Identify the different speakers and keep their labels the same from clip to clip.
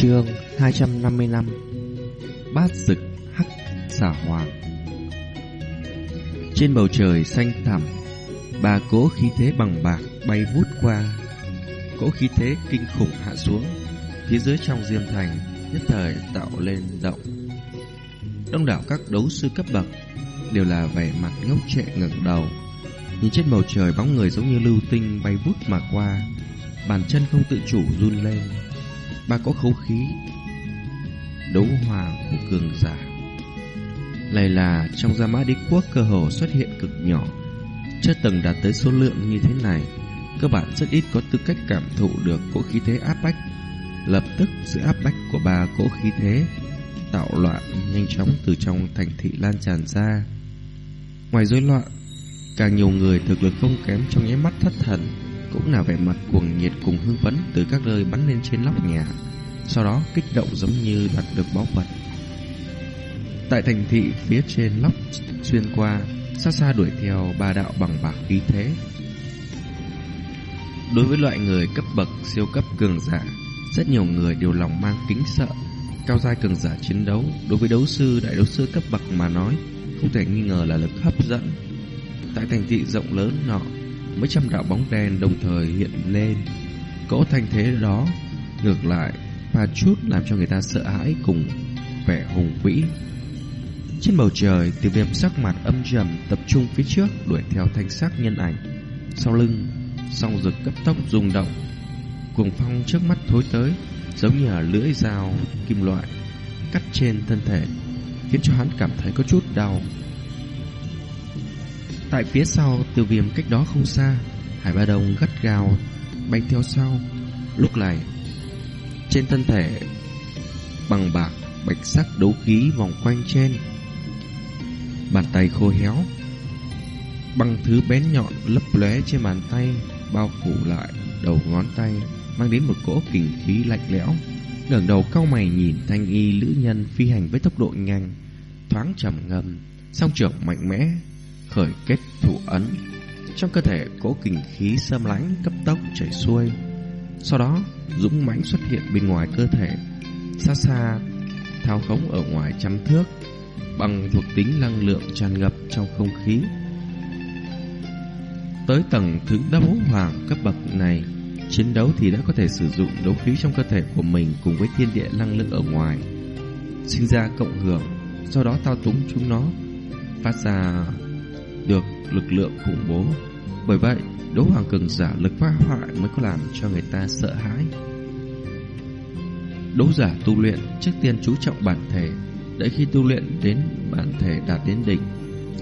Speaker 1: Chương 255 Bát Dực hắc xà hoàng. Trên bầu trời xanh thẳm, Ba cỗ khí thế bằng bạc bay vút qua. Cỗ khí thế kinh khủng hạ xuống, Phía dưới trong diêm thành Nhất thời tạo lên động. Đông đảo các đấu sư cấp bậc Đều là vẻ mặt ngốc trệ ngẩng đầu. Nhìn trên bầu trời bóng người giống như lưu tinh bay vút mà qua, Bàn chân không tự chủ run lên. Ba có khấu khí Đấu hoàng của cường giả. Này là trong gia mã đế quốc cơ hồ xuất hiện cực nhỏ. Chưa từng đạt tới số lượng như thế này, các bạn rất ít có tư cách cảm thụ được cỗ khí thế áp bách. Lập tức, sự áp bách của ba cỗ khí thế Tạo loạn nhanh chóng từ trong thành thị lan tràn ra. Ngoài rối loạn, Càng nhiều người thực lực không kém trong nháy mắt thất thần cũng là vẻ mặt cuồng nhiệt cùng hưng phấn từ các nơi bắn lên trên nóc nhà, sau đó kích động giống như đạt được báu vật. Tại thành thị phía trên lóc xuyên qua, xa xa đuổi theo ba đạo bằng bạc khí thế. Đối với loại người cấp bậc siêu cấp cường giả, rất nhiều người đều lòng mang kính sợ. Cao giai cường giả chiến đấu đối với đấu sư đại đấu sư cấp bậc mà nói, không thể nghi ngờ là lực hấp dẫn. Tại thành thị rộng lớn nọ, mấy trăm đạo bóng đen đồng thời hiện lên. Cỗ thanh thế đó ngược lại pha chút làm cho người ta sợ hãi cùng vẻ hùng vĩ. Trên bầu trời, tiêu viêm sắc mặt âm trầm tập trung phía trước đuổi theo thanh sắc nhân ảnh. Sau lưng, song rực cấp tốc rung động. Cuồng phong trước mắt thối tới, giống như là lưỡi dao kim loại cắt trên thân thể, khiến cho hắn cảm thấy có chút đau. Tại phía sau, tiêu viêm cách đó không xa, Hải Ba đồng gắt gào Bay theo sau. Lúc này, Trên thân thể, Bằng bạc, bạch sắc đấu khí vòng quanh trên. Bàn tay khô héo, Băng thứ bén nhọn lấp lóe trên bàn tay, Bao phủ lại đầu ngón tay, Mang đến một cỗ kình khí lạnh lẽo. Ngẩng đầu cau mày nhìn thanh y lữ nhân phi hành với tốc độ nhanh, Thoáng trầm ngâm Song trưởng mạnh mẽ khởi kết thủ ấn. Trong cơ thể cỗ kình khí xâm lãnh cấp tốc chảy xuôi. Sau đó, dũng mãnh xuất hiện bên ngoài cơ thể, xa xa, thao khống ở ngoài trăm thước, bằng thuộc tính năng lượng tràn ngập trong không khí. Tới tầng thứ đấu hoàng cấp bậc này, chiến đấu thì đã có thể sử dụng đấu khí trong cơ thể của mình cùng với thiên địa năng lượng ở ngoài, sinh ra cộng hưởng, sau đó thao túng chúng nó, phát ra được lực lượng khủng bố. Bởi vậy, đấu hoàng cường giả lực phá hoại mới có làm cho người ta sợ hãi. Đấu giả tu luyện trước tiên chú trọng bản thể, đợi khi tu luyện đến bản thể đạt đến đỉnh.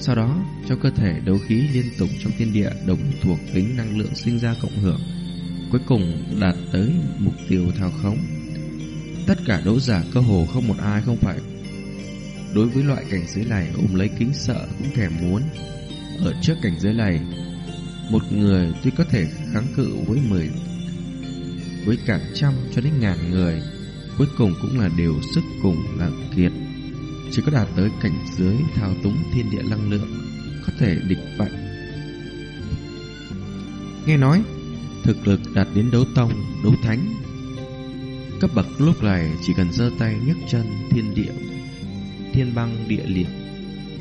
Speaker 1: Sau đó, cho cơ thể đấu khí liên tục trong thiên địa đồng thuộc tính năng lượng sinh ra cộng hưởng, cuối cùng đạt tới mục tiêu thao khống. Tất cả đấu giả cơ hồ không một ai không phải đối với loại cảnh giới này ôm lấy kính sợ cũng thèm muốn. Ở trước cảnh giới này, một người tuy có thể kháng cự với mười với cả trăm cho đến ngàn người, cuối cùng cũng là đều sức cùng là kiệt. Chỉ có đạt tới cảnh giới thao túng thiên địa năng lượng, có thể địch vạn. Nghe nói, thực lực đạt đến đấu tông, đấu thánh. Cấp bậc lúc này chỉ cần giơ tay nhấc chân thiên địa, thiên băng địa liệt,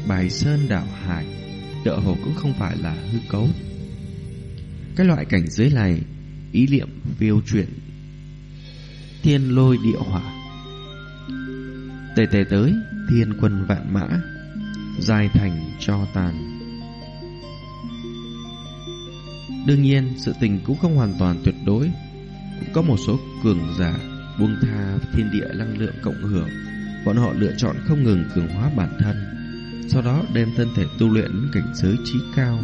Speaker 1: bài sơn đảo hải, tựa hồ cũng không phải là hư cấu. Cái loại cảnh giới này, ý niệm phiêu chuyển, thiên lôi địa hỏa. Tề tề tới, thiên quân vạn mã, dài thành cho tàn. Đương nhiên, sự tình cũng không hoàn toàn tuyệt đối. Cũng có một số cường giả buông tha thiên địa năng lượng cộng hưởng. Bọn họ lựa chọn không ngừng cường hóa bản thân sau đó đem thân thể tu luyện đến cảnh giới trí cao,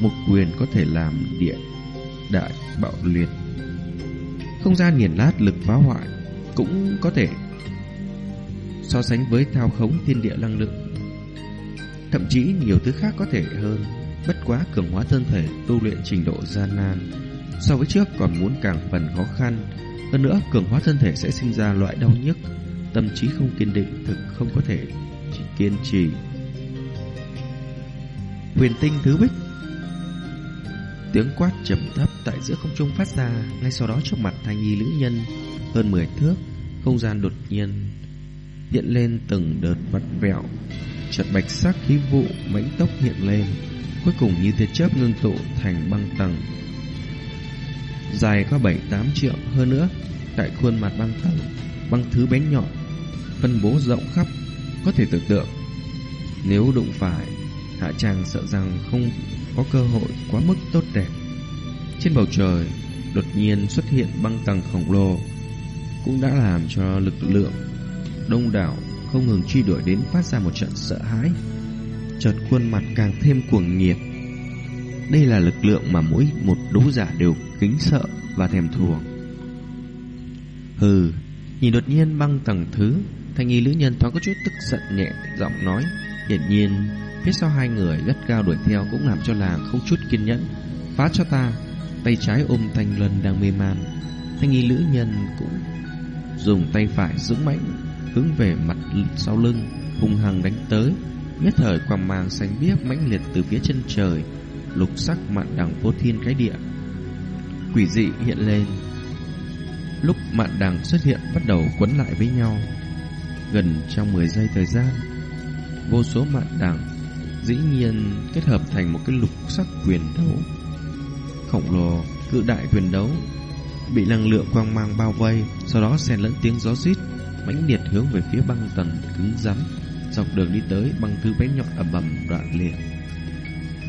Speaker 1: một quyền có thể làm địa đại bạo liệt. Không gian nghiền lát lực phá hoại cũng có thể so sánh với thao khống thiên địa năng lượng. Thậm chí nhiều thứ khác có thể hơn, bất quá cường hóa thân thể tu luyện trình độ gian nan. So với trước còn muốn càng phần khó khăn, hơn nữa cường hóa thân thể sẽ sinh ra loại đau nhức, tâm trí không kiên định thực không có thể chỉ kiên trì huyền tinh thứ bích Tiếng quát trầm thấp tại giữa không trung phát ra Ngay sau đó trong mặt thanh nhi nữ nhân Hơn 10 thước không gian đột nhiên hiện lên từng đợt vật vẹo, chợt bạch sắc khí vụ mãnh tốc hiện lên, cuối cùng như tia chớp ngưng tụ thành băng tầng. Dài có 7-8 triệu hơn nữa, tại khuôn mặt băng tầng, băng thứ bén nhọn, phân bố rộng khắp, có thể tưởng tượng. Nếu đụng phải, Hạ chàng sợ rằng không có cơ hội quá mức tốt đẹp. Trên bầu trời, đột nhiên xuất hiện băng tầng khổng lồ, cũng đã làm cho lực lượng đông đảo không ngừng truy đuổi đến phát ra một trận sợ hãi. Chợt khuôn mặt càng thêm cuồng nhiệt. Đây là lực lượng mà mỗi một đấu giả đều kính sợ và thèm thuồng. Hừ, nhìn đột nhiên băng tầng thứ, thanh nghi lữ nhân thoáng có chút tức giận nhẹ giọng nói, hiển nhiên phía sau hai người gắt gao đuổi theo cũng làm cho nàng không chút kiên nhẫn. Phá cho ta, tay trái ôm thanh lân đang mê man, thanh nghi lữ nhân cũng dùng tay phải giữ mạnh hướng về mặt sau lưng, hung hăng đánh tới. Nhất thời quang mang xanh biếc mãnh liệt từ phía chân trời, lục sắc mạn đằng vô thiên cái địa. Quỷ dị hiện lên. Lúc mạn đằng xuất hiện bắt đầu quấn lại với nhau. Gần trong 10 giây thời gian, vô số mạn đằng dĩ nhiên kết hợp thành một cái lục sắc quyền đấu. Khổng lồ, cự đại quyền đấu bị năng lượng quang mang bao vây, sau đó xen lẫn tiếng gió rít mãnh liệt hướng về phía băng tầng cứng rắn, dọc đường đi tới băng thứ bé nhọn ầm ầm đoạn liệt.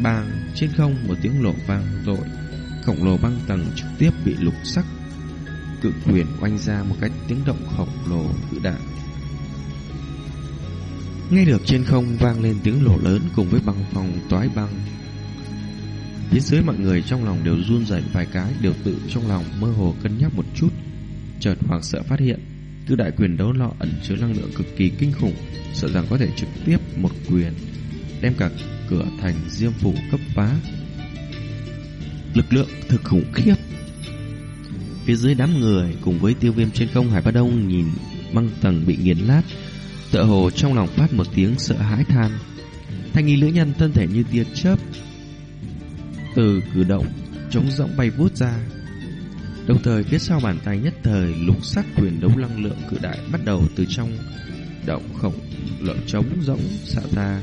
Speaker 1: Bang, trên không một tiếng lộ vang dội, khổng lồ băng tầng trực tiếp bị lục sắc cự quyền oanh ra một cách tiếng động khổng lồ cự đại. Nghe được trên không vang lên tiếng nổ lớn cùng với băng phòng toái băng. Phía dưới mọi người trong lòng đều run rẩy vài cái, đều tự trong lòng mơ hồ cân nhắc một chút. Chợt hoảng sợ phát hiện, cự đại quyền đấu lọ ẩn chứa năng lượng cực kỳ kinh khủng, sợ rằng có thể trực tiếp một quyền đem cả cửa thành diêm phủ cấp phá. Lực lượng thực khủng khiếp. Phía dưới đám người cùng với tiêu viêm trên không Hải Ba Đông nhìn băng tầng bị nghiền lát, tựa hồ trong lòng phát một tiếng sợ hãi than. Thanh nghi lữ nhân thân thể như tia chớp từ cử động chống rỗng bay vút ra. Đồng thời phía sau bàn tay nhất thời lục sắc quyền đấu năng lượng cự đại bắt đầu từ trong động khổng lợn trống rỗng xạ ra.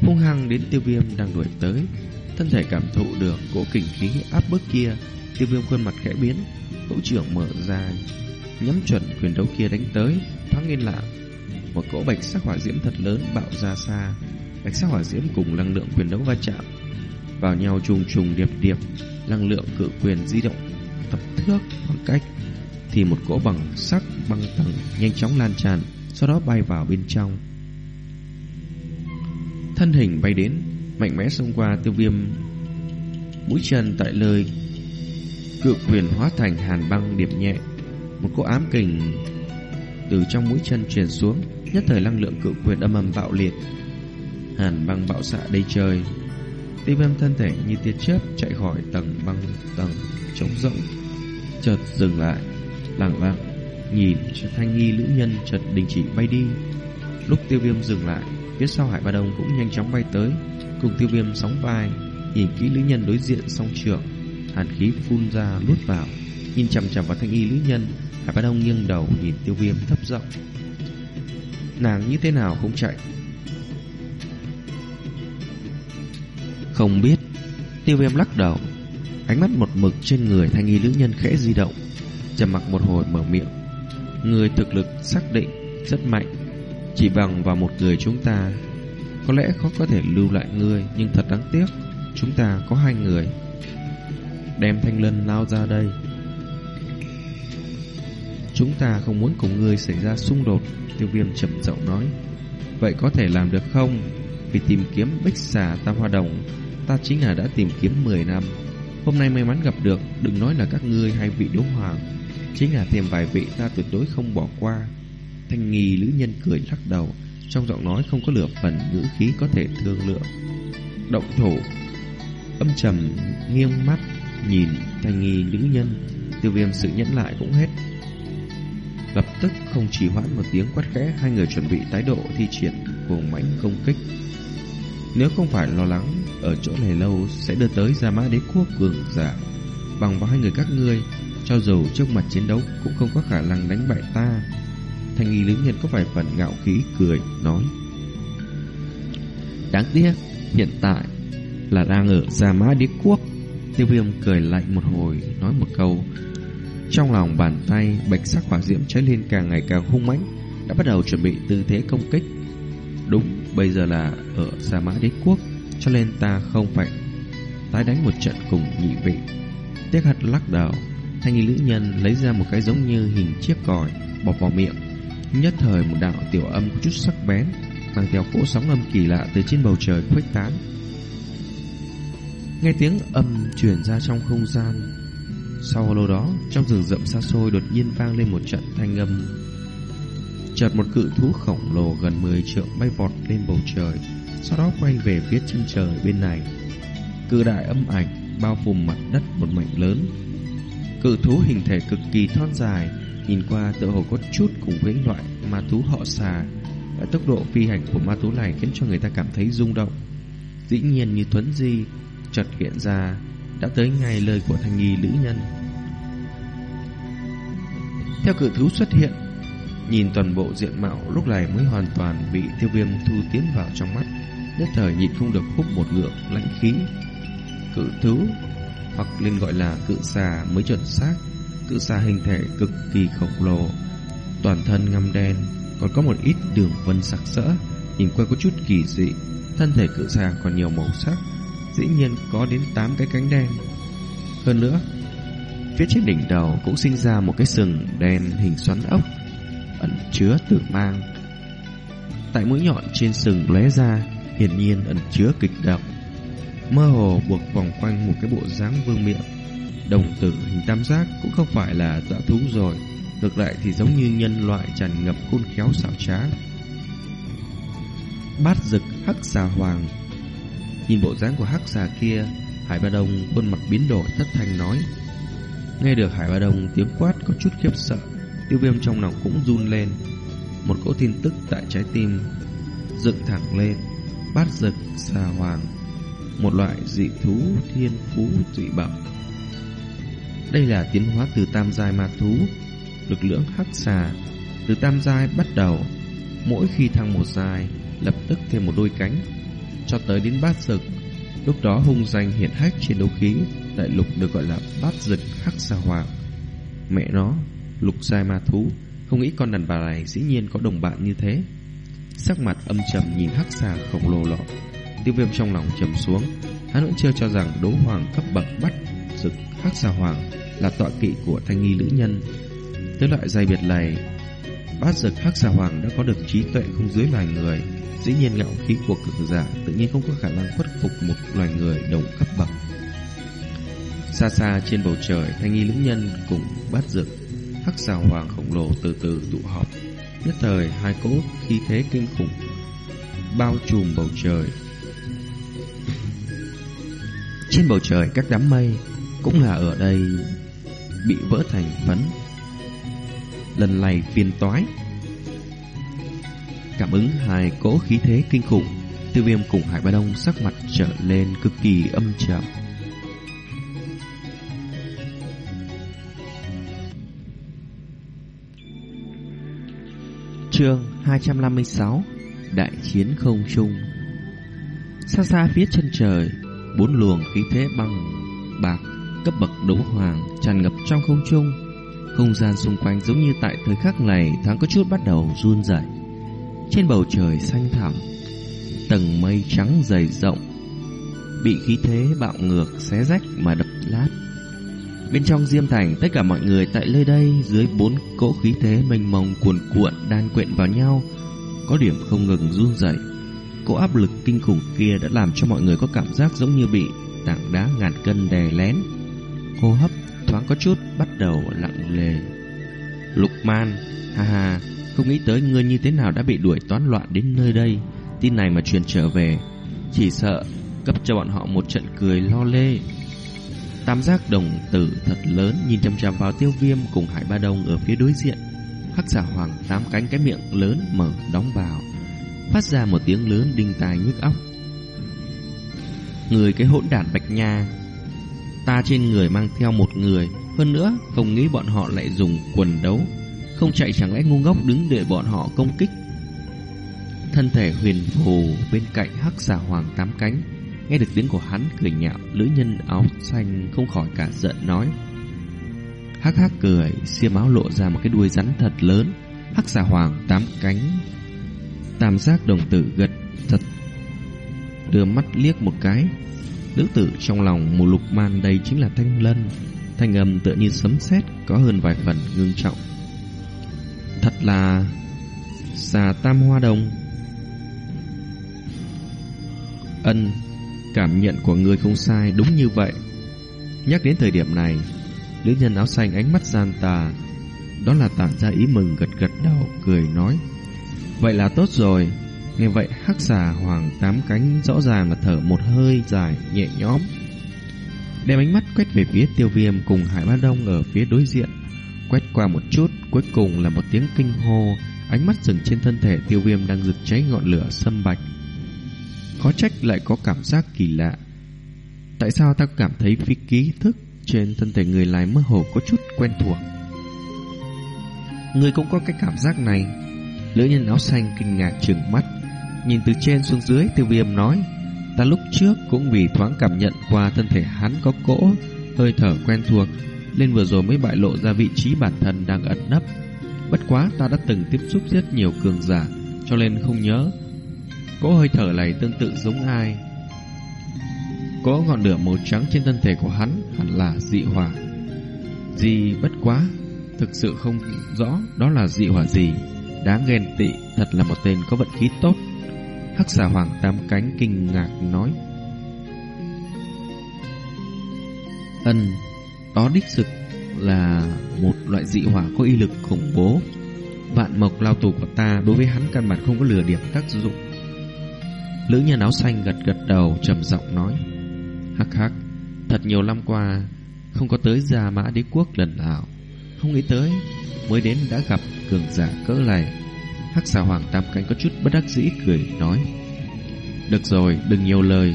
Speaker 1: Hung hăng đến tiêu viêm đang đuổi tới, thân thể cảm thụ được cỗ kình khí áp bức kia, tiêu viêm khuôn mặt khẽ biến, hữu trưởng mở ra, nhắm chuẩn quyền đấu kia đánh tới, thoáng nghiên lặng. Một cỗ bạch sắc hỏa diễm thật lớn bạo ra xa, bạch sắc hỏa diễm cùng năng lượng quyền đấu va chạm vào nhau trùng trùng điệp điệp, năng lượng cự quyền di động tập thước khoảng cách thì một cỗ bằng sắc băng tầng nhanh chóng lan tràn, sau đó bay vào bên trong. Thân hình bay đến, mạnh mẽ xông qua tiêu viêm mũi chân tại lời cự quyền hóa thành hàn băng điệp nhẹ, một cỗ ám kình từ trong mũi chân truyền xuống, nhất thời năng lượng cự quyền âm ầm bạo liệt, hàn băng bạo xạ đầy trời, Tiêu viêm thân thể như tia chớp chạy khỏi tầng băng tầng trống rỗng, chợt dừng lại, lặng lặng nhìn cho thanh nghi lữ nhân chợt đình chỉ bay đi. Lúc tiêu viêm dừng lại, phía sau hải ba đông cũng nhanh chóng bay tới, cùng tiêu viêm sóng vai, nhìn kỹ lữ nhân đối diện song trưởng, hàn khí phun ra lút vào, nhìn chằm chằm vào thanh y lữ nhân, hải Bá đông nghiêng đầu nhìn tiêu viêm thấp giọng. Nàng như thế nào không chạy. Không biết, Tiêu viêm lắc đầu. Ánh mắt một mực trên người thanh y nữ nhân khẽ di động, trầm mặc một hồi mở miệng. Người thực lực xác định Rất mạnh. Chỉ bằng vào một người chúng ta, Có lẽ khó có thể lưu lại ngươi, Nhưng thật đáng tiếc, Chúng ta có hai người. Đem thanh lân lao ra đây. Chúng ta không muốn cùng ngươi xảy ra xung đột, Tiêu viêm chậm giọng nói. Vậy có thể làm được không? Vì tìm kiếm bích xà tam hoa đồng, Ta chính là đã tìm kiếm 10 năm. Hôm nay may mắn gặp được, Đừng nói là các ngươi hay vị đấu hoàng. Chính là thêm vài vị ta tuyệt đối không bỏ qua. Thanh nghi lữ nhân cười lắc đầu, Trong giọng nói không có lửa phần ngữ khí có thể thương lượng. Động thủ. Âm trầm nghiêng mắt, Nhìn thanh nghi nữ nhân. Tiêu viêm sự nhẫn lại cũng hết. Lập tức không chỉ hoãn một tiếng quát khẽ Hai người chuẩn bị tái độ thi triển cùng mãnh công kích. Nếu không phải lo lắng ở chỗ này lâu sẽ đưa tới Gia Mã Đế Quốc cường giả. Bằng vào hai người các ngươi, Cho dù trước mặt chiến đấu cũng không có khả năng đánh bại ta. Thanh nghi lưỡng nhân có vài phần ngạo khí cười nói. Đáng tiếc Hiện tại là đang ở Gia Mã Đế Quốc. Tiêu viêm cười lạnh một hồi Nói một câu. Trong lòng bàn tay, bạch sắc hỏa diễm cháy lên càng ngày càng hung mãnh, Đã bắt đầu chuẩn bị tư thế công kích. Đúng, bây giờ là ở Sa Mã Đế Quốc, Cho nên ta không phải tái đánh một trận cùng nhị vị. Tiếc hạt lắc đầu, Thanh nghi nữ nhân lấy ra một cái giống như hình chiếc còi, Bọc vào miệng, Nhất thời một đạo tiểu âm có chút sắc bén, Mang theo cỗ sóng âm kỳ lạ từ trên bầu trời khuếch tán. Nghe tiếng âm truyền ra trong không gian sau lâu đó, Trong rừng rậm xa xôi đột nhiên vang lên một trận thanh âm. Chợt một cự thú khổng lồ gần 10 trượng bay vọt lên bầu trời, Sau đó quay về phía chân trời bên này. Cự đại âm ảnh bao phủ mặt đất một mảnh lớn. Cự thú hình thể cực kỳ thon dài, Nhìn qua tựa hồ có chút cùng với loại ma thú họ xà. Và tốc độ phi hành của ma thú này khiến cho người ta cảm thấy rung động. Dĩ nhiên như Thuấn Di, chợt hiện ra đã tới ngay lời của thanh nghi nữ nhân. Theo cự thú xuất hiện, Nhìn toàn bộ diện mạo lúc này mới hoàn toàn bị tiêu viêm thu tiến vào trong mắt, Nhất thời nhịn không được hút một ngượng lãnh khí. Cự thú, Hoặc nên gọi là cự xà mới chuẩn xác, Cự xà hình thể cực kỳ khổng lồ, Toàn thân ngăm đen, Còn có một ít đường vân sặc sỡ, Nhìn qua có chút kỳ dị, Thân thể cự xà còn nhiều màu sắc. Dĩ nhiên có đến 8 cái cánh đen. Hơn nữa, Phía trên đỉnh đầu cũng sinh ra một cái sừng đen hình xoắn ốc, Ẩn chứa tử mang. Tại mũi nhọn trên sừng lóe ra, Hiển nhiên ẩn chứa kịch độc Mơ hồ buộc vòng quanh một cái bộ dáng vương miệng, Đồng tử hình tam giác cũng không phải là dã thú rồi, Ngược lại thì giống như nhân loại tràn ngập khôn khéo xảo trá. Bát dực hắc xà hoàng Nhìn bộ dáng của hắc xà kia, Hải Ba Đông khuôn mặt biến đổi thất thanh nói. Nghe được Hải Ba Đông tiếng quát có chút khiếp sợ, Tiêu viêm trong lòng cũng run lên. Một cỗ tin tức tại trái tim Dựng thẳng lên, Bát rực xà hoàng, Một loại dị thú thiên phú dị bẩm. Đây là tiến hóa từ tam giai ma thú, Lực lượng hắc xà Từ tam giai bắt đầu. Mỗi khi thăng một giai, Lập tức thêm một đôi cánh. Cho tới đến bát rực Lúc đó hung danh hiển hách trên đấu khí Đại lục được gọi là bát rực hắc xà hoàng Mẹ nó, Lục giai ma thú, Không nghĩ con đàn bà này dĩ nhiên có đồng bạn như thế. Sắc mặt âm trầm nhìn hắc xà khổng lồ lọ. Tiêu viêm trong lòng trầm xuống. Hắn vẫn chưa cho rằng đấu hoàng cấp bậc bắt Rực hắc xà hoàng Là tọa kỵ của thanh nghi nữ nhân. Tới loại giai biệt này Bát Dực hắc xà hoàng đã có được trí tuệ không dưới loài người Dĩ nhiên ngạo khí của cường giả Tự nhiên không có khả năng khuất phục một loài người đồng cấp bậc Xa xa trên bầu trời, Thanh nghi lưỡng nhân cùng bát Dực hắc xà hoàng khổng lồ từ từ tụ họp. Nhất thời, hai cỗ khí thế kinh khủng bao trùm bầu trời. Trên bầu trời, các đám mây cũng là ở đây bị vỡ thành phấn. Lần này phiền toái. Cảm ứng hai cỗ khí thế kinh khủng, Tiêu Viêm cùng Hải Ba Đông sắc mặt trở lên cực kỳ âm trầm. Chương 256 Đại chiến không trung Xa xa phía chân trời Bốn luồng khí thế băng Bạc cấp bậc đấu hoàng Tràn ngập trong không trung không gian xung quanh giống như tại thời khắc này Thoáng có chút bắt đầu run rẩy Trên bầu trời xanh thẳm Tầng mây trắng dày rộng Bị khí thế bạo ngược Xé rách mà đập lát Bên trong Diêm Thành, tất cả mọi người tại nơi đây dưới bốn cỗ khí thế mênh mông cuồn cuộn đan quyện vào nhau, có điểm không ngừng run rẩy. Cỗ áp lực kinh khủng kia đã làm cho mọi người có cảm giác giống như bị tảng đá ngàn cân đè lén. Hô hấp có chút bắt đầu lặng lề. Lục Man, ha ha, không nghĩ tới ngươi như thế nào đã bị đuổi toán loạn đến nơi đây. Tin này mà truyền trở về, chỉ sợ cấp cho bọn họ một trận cười lo lê. Tam giác đồng tử thật lớn nhìn chăm chăm vào tiêu viêm cùng hải ba đông ở phía đối diện. Hắc giả hoàng tám cánh cái miệng lớn mở đóng vào, phát ra một tiếng lớn đinh tai nhức óc. Người cái hỗn đản bạch nha, ta trên người mang theo một người, Hơn nữa, không nghĩ bọn họ lại dùng quần đấu, không chạy chẳng lẽ ngu ngốc đứng đợi bọn họ công kích. Thân thể huyền phù bên cạnh hắc xà hoàng tám cánh, nghe được tiếng của hắn cười nhạo, lữ nhân áo xanh không khỏi cả giận nói: Hắc hắc cười, xiêm áo lộ ra một cái đuôi rắn thật lớn, hắc xà hoàng tám cánh. Tam giác đồng tử gật thật đưa mắt liếc một cái. Nữ tử trong lòng mù lục man đây chính là thanh lân, thanh âm tựa như sấm sét có hơn vài phần ngưng trọng. Thật là xà tam hoa đồng. Ân, cảm nhận của người không sai, đúng như vậy. Nhắc đến thời điểm này, Nữ nhân áo xanh ánh mắt gian tà Đó là tản ra ý mừng gật gật đầu Cười nói Vậy là tốt rồi Nghe vậy, hắc xà hoàng tám cánh Rõ ràng là thở một hơi dài, nhẹ nhõm. Đem ánh mắt quét về phía tiêu viêm Cùng hải ba đông ở phía đối diện. Quét qua một chút, Cuối cùng là một tiếng kinh hô. Ánh mắt dừng trên thân thể tiêu viêm Đang rực cháy ngọn lửa sâm bạch. Khó trách lại có cảm giác kỳ lạ. Tại sao ta cảm thấy phi ký thức trên thân thể người lái mơ hồ có chút quen thuộc? Người cũng có cái cảm giác này. Lữ nhân áo xanh kinh ngạc trừng mắt. Nhìn từ trên xuống dưới tiêu viêm nói Ta lúc trước cũng vì thoáng cảm nhận qua thân thể hắn có cỗ Hơi thở quen thuộc Nên vừa rồi mới bại lộ ra vị trí bản thân đang ẩn nấp Bất quá ta đã từng tiếp xúc rất nhiều cường giả Cho nên không nhớ Cỗ hơi thở này tương tự giống ai có ngọn lửa màu trắng trên thân thể của hắn hẳn là dị hỏa. Gì bất quá, thực sự không rõ đó là dị hỏa gì. Đáng ghen tị, thật là một tên có vận khí tốt. Hắc xà hoàng tam cánh kinh ngạc nói. Ân, đó đích thực là một loại dị hỏa có y lực khủng bố. Vạn mộc lao tù của ta đối với hắn căn bản không có lừa điểm tác dụng. Lữ nhân áo xanh gật gật đầu trầm giọng nói. Hắc hắc, thật nhiều năm qua không có tới Gia Mã Đế quốc lần nào, không nghĩ tới mới đến đã gặp cường giả cỡ này. Hắc xà hoàng tam cánh có chút bất đắc dĩ cười nói: "Được rồi, đừng nhiều lời.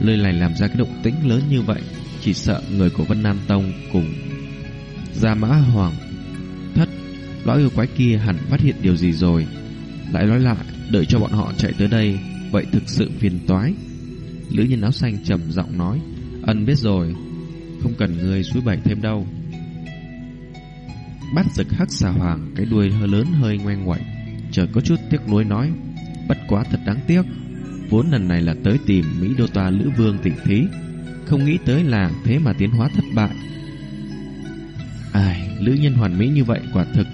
Speaker 1: Lời này làm ra cái động tĩnh lớn như vậy, chỉ sợ người của Vân Nam Tông cùng Gia Mã Hoàng thất lão yêu quái kia hẳn phát hiện điều gì rồi." Lại nói lại, đợi cho bọn họ chạy tới đây, vậy thực sự phiền toái. Lữ nhân áo xanh trầm giọng nói Ân biết rồi Không cần người suối bảy thêm đâu Bắt giật hắc xà hoàng, Cái đuôi hơi lớn hơi ngoan ngoậy trời có chút tiếc nuối nói, Bất quá thật đáng tiếc, Vốn lần này là tới tìm Mỹ Đô Toa Lữ Vương tỉnh thí, Không nghĩ tới là thế mà tiến hóa thất bại Ai, Lữ nhân hoàn mỹ như vậy quả thực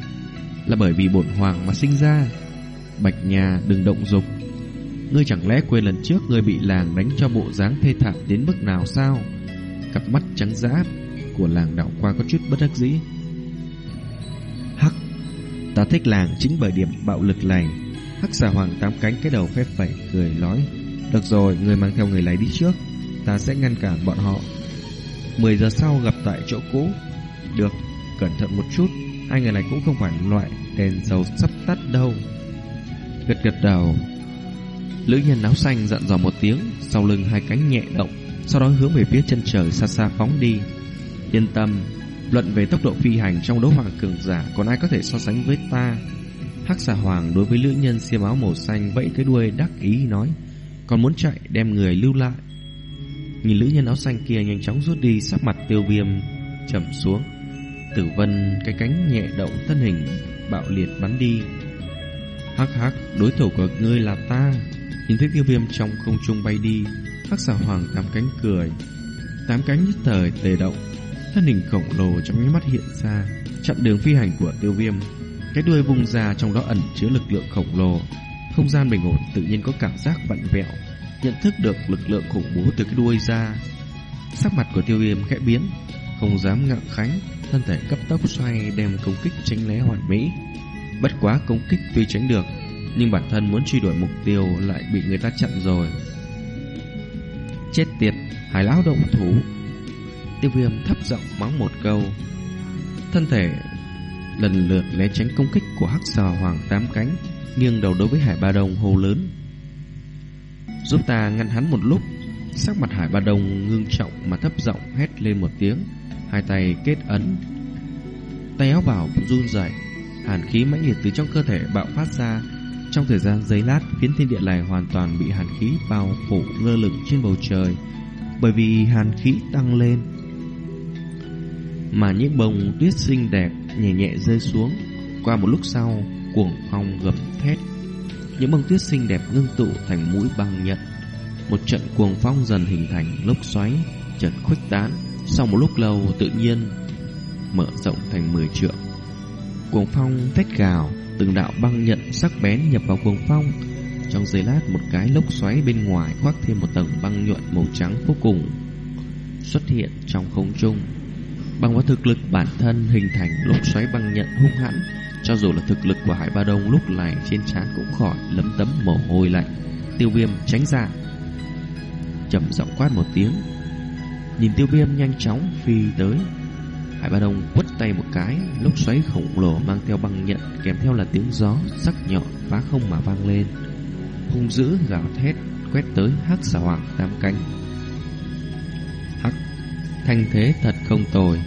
Speaker 1: Là bởi vì bổn hoàng mà sinh ra Bạch nhà, đừng động dục Ngươi chẳng lẽ quên lần trước ngươi bị làng đánh cho bộ dáng thê thảm đến mức nào sao? Cặp mắt trắng dã của làng đảo qua có chút bất đắc dĩ. Ta thích làng chính bởi điểm bạo lực này. Hắc xà hoàng tám cánh cái đầu phép phẩy cười nói. Được rồi, người mang theo người này đi trước. Ta sẽ ngăn cản bọn họ. 10 giờ sau gặp tại chỗ cũ. Được, cẩn thận một chút. Hai người này cũng không phải loại đèn dầu sắp tắt đâu. Gật gật đầu, Lữ nhân áo xanh dặn dò một tiếng, sau lưng hai cánh nhẹ động, sau đó hướng về phía chân trời xa xa phóng đi. Yên tâm, luận về tốc độ phi hành trong đấu hoàng cường giả còn ai có thể so sánh với ta. Hắc xà hoàng đối với lữ nhân xiêm áo màu xanh vẫy cái đuôi đắc ý nói, còn muốn chạy đem người lưu lại. Nhìn lữ nhân áo xanh kia nhanh chóng rút đi sắc mặt tiêu viêm trầm xuống. Tử vân cái cánh nhẹ động thân hình bạo liệt bắn đi. Hắc hắc, đối thủ của ngươi là ta. Nhìn thấy tiêu viêm trong không trung bay đi Hắc xà hoàng tám cánh cười Tám cánh nhất thời tề động Thân hình khổng lồ trong những mắt hiện ra Chặn đường phi hành của tiêu viêm Cái đuôi vùng ra trong đó ẩn chứa lực lượng khổng lồ Không gian bình ổn tự nhiên có cảm giác vặn vẹo Nhận thức được lực lượng khủng bố từ cái đuôi ra Sắc mặt của tiêu viêm khẽ biến Không dám ngạo khánh Thân thể cấp tốc xoay đem công kích tránh né hoàn mỹ Bất quá công kích tuy tránh được nhưng bản thân muốn truy đuổi mục tiêu lại bị người ta chặn rồi. Chết tiệt, hải lão động thủ. Tiêu viêm thấp giọng mắng một câu. Thân thể lần lượt né tránh công kích của hắc xà hoàng tám cánh, nghiêng đầu đối với hải ba đông hồ lớn. Giúp ta ngăn hắn một lúc. Sắc mặt hải ba đông ngưng trọng mà thấp giọng hét lên một tiếng. Hai tay kết ấn Tay áo bảo run rẩy Hàn khí mãnh liệt từ trong cơ thể bạo phát ra Trong thời gian giây lát khiến thiên địa này hoàn toàn bị hàn khí bao phủ lơ lửng trên bầu trời Bởi vì hàn khí tăng lên mà những bông tuyết xinh đẹp Nhẹ nhẹ rơi xuống. Qua một lúc sau, Cuồng phong gầm thét. Những bông tuyết xinh đẹp ngưng tụ thành mũi băng nhật. Một trận cuồng phong dần hình thành lốc xoáy, Chợt khuếch tán. Sau một lúc lâu, tự nhiên Mở rộng thành 10 trượng. Cuồng phong tách gào, Từng đạo băng nhận sắc bén nhập vào cuồng phong. Trong giây lát, một cái lốc xoáy bên ngoài khoác thêm một tầng băng nhuận màu trắng vô cùng Xuất hiện trong không trung. Bằng vào thực lực bản thân hình thành lốc xoáy băng nhận hung hãn, Cho dù là thực lực của Hải Ba Đông lúc này trên trán cũng khỏi lấm tấm mồ hôi lạnh. Tiêu viêm tránh ra. Trầm giọng quát một tiếng. Nhìn tiêu viêm nhanh chóng phi tới. Hải Ba Đông quất tay một cái, Lốc xoáy khổng lồ mang theo băng nhận Kèm theo là tiếng gió sắc nhọn phá không mà vang lên. Hung dữ gào thét Quét tới hắc xà hoàng tam cánh Thanh thế thật không tồi.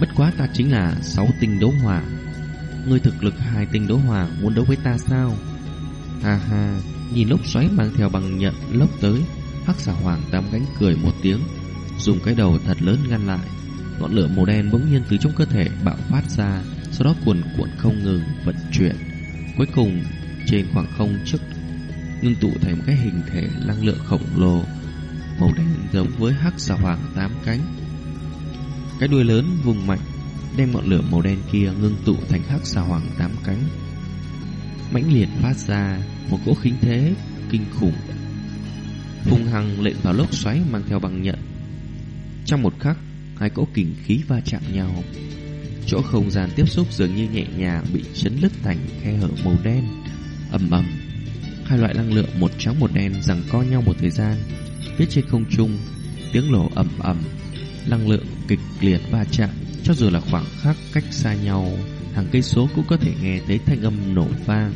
Speaker 1: Bất quá ta chính là sáu tinh đấu hỏa. Ngươi thực lực hai tinh đấu hỏa Muốn đấu với ta sao? Ha ha, Nhìn lốc xoáy mang theo bằng nhận lốc tới, Hắc xà hoàng tam cánh cười một tiếng, Dùng cái đầu thật lớn ngăn lại. Ngọn lửa màu đen bỗng nhiên từ trong cơ thể bạo phát ra, Sau đó cuồn cuộn không ngừng vận chuyển. Cuối cùng, trên khoảng không trước Ngưng tụ thành một cái hình thể năng lượng khổng lồ, Màu đen giống với hắc xà hoàng tám cánh cái đuôi lớn vùng mạnh Đem ngọn lửa màu đen kia ngưng tụ thành hắc xà hoàng tám cánh mãnh liệt phát ra Một cỗ khinh thế kinh khủng hung hăng lệnh vào lốc xoáy mang theo băng nhận trong một khắc hai cỗ kình khí va chạm nhau. Chỗ không gian tiếp xúc dường như nhẹ nhàng bị chấn lức thành khe hở màu đen, ầm ầm. Hai loại năng lượng một trắng một đen giằng co nhau một thời gian. Phía trên không trung, tiếng nổ ầm ầm, năng lượng kịch liệt va chạm, cho dù là khoảng khắc cách xa nhau, hàng cây số cũng có thể nghe thấy thanh âm nổ vang.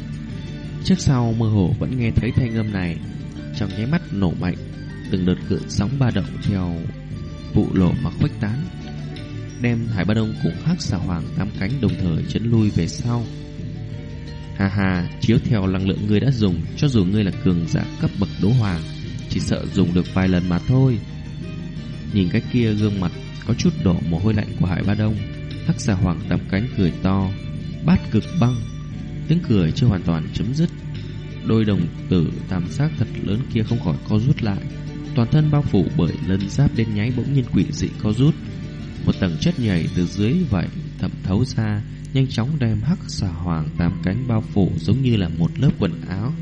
Speaker 1: Trước sau mơ hồ vẫn nghe thấy thanh âm này, trong nháy mắt nổ mạnh, từng đợt cự sóng ba động theo vụ lộ mà khuếch tán đem Hải Ba Đông cùng hắc xà hoàng tám cánh đồng thời chấn lui về sau. Hà hà, chiếu theo năng lượng ngươi đã dùng, cho dù ngươi là cường giả cấp bậc đỗ hoàng, chỉ sợ dùng được vài lần mà thôi. Nhìn cái kia gương mặt có chút đổ mồ hôi lạnh của Hải Ba Đông, hắc xà hoàng tám cánh cười to, bát cực băng. Tiếng cười chưa hoàn toàn chấm dứt. Đôi đồng tử tam sắc thật lớn kia không khỏi co rút lại, toàn thân bao phủ bởi lân giáp đen nháy bỗng nhiên quỷ dị co rút. Một tầng chất nhảy từ dưới vậy thẩm thấu ra, nhanh chóng đem hắc xà hoàng tám cánh bao phủ giống như là một lớp quần áo.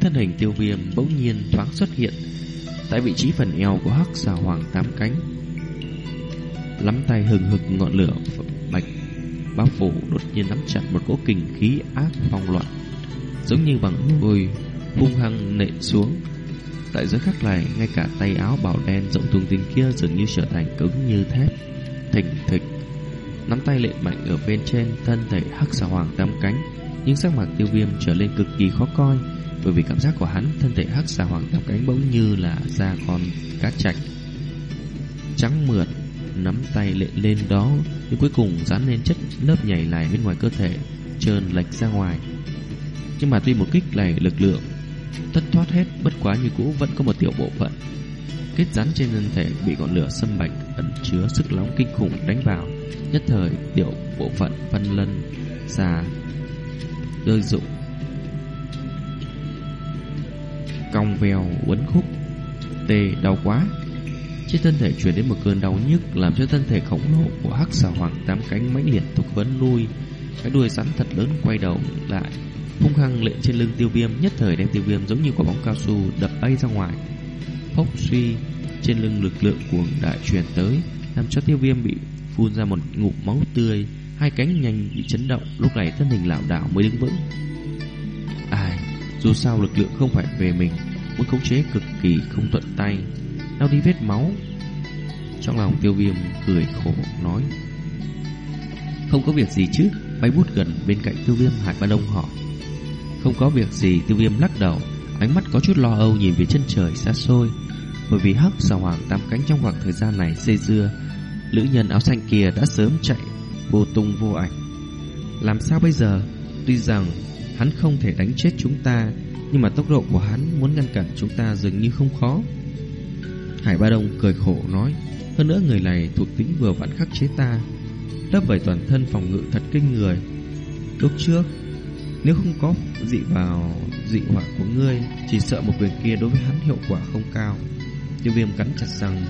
Speaker 1: Thân hình tiêu viêm bỗng nhiên thoáng xuất hiện tại vị trí phần eo của hắc xà hoàng tám cánh. Lắm tay hừng hực ngọn lửa bạch bao phủ đột nhiên nắm chặt một cỗ kình khí ác phong loạn, giống như bằng ngôi hung hăng nện xuống Tại giới khắc này, ngay cả tay áo bảo đen rộng thùng tin kia dường như trở thành cứng như thép, thình thịch. Nắm tay lệ mạnh ở bên trên thân thể hắc xà hoàng tám cánh, nhưng sắc mặt tiêu viêm trở lên cực kỳ khó coi, bởi vì cảm giác của hắn, thân thể hắc xà hoàng đập cánh bỗng như là da con cá chạch trắng mượt, nắm tay lệ lên đó, nhưng cuối cùng dán lên chất lớp nhảy lại bên ngoài cơ thể, trơn lệch ra ngoài. Nhưng mà tuy một kích này lực lượng thất thoát hết, bất quá như cũ vẫn có một tiểu bộ phận. Kết rắn trên thân thể bị ngọn lửa xâm bạch ẩn chứa sức nóng kinh khủng đánh vào, nhất thời tiểu bộ phận phân lân ra rơi rụng. Cong vèo uốn khúc, tê đau quá. Trên thân thể truyền đến một cơn đau nhức làm cho thân thể khổng lồ của hắc xà hoàng tám cánh mãnh liệt tục vấn lui. Cái đuôi rắn thật lớn quay đầu lại, hung hăng lệ trên lưng tiêu viêm, nhất thời đem tiêu viêm giống như quả bóng cao su đập bay ra ngoài. Phốc suy, trên lưng lực lượng cuồng đại truyền tới, làm cho tiêu viêm bị phun ra một ngụm máu tươi. Hai cánh nhanh bị chấn động, lúc này thân hình lảo đảo mới đứng vững dù sao lực lượng không phải về mình, muốn khống chế cực kỳ không thuận tay, đau đi vết máu. Trong lòng tiêu viêm cười khổ nói, không có việc gì chứ? Bay bút gần bên cạnh tiêu viêm hải ba đông hỏi. Không có việc gì, tiêu viêm lắc đầu, Ánh mắt có chút lo âu nhìn về chân trời xa xôi. Bởi vì hắc xà hoàng tam cánh trong khoảng thời gian này xây dưa, Lữ nhân áo xanh kia đã sớm chạy Vô tung vô ảnh. Làm sao bây giờ? Tuy rằng hắn không thể đánh chết chúng ta, Nhưng mà tốc độ của hắn Muốn ngăn cản chúng ta dường như không khó. Hải Ba Đông cười khổ nói, Hơn nữa người này thuộc tính vừa vặn khắc chế ta Lớp vảy toàn thân phòng ngự thật kinh người. Lúc trước, Nếu không có dị vào dị hỏa của ngươi, Chỉ sợ một quyền kia đối với hắn hiệu quả không cao. Tiêu viêm cắn chặt răng,